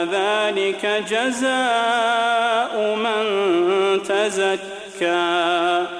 وذلك جزاء من تزكى.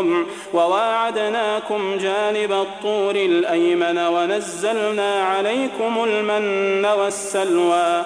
وواعدناكم جانب الطور الأيمن ونزلنا عليكم المن والسلوى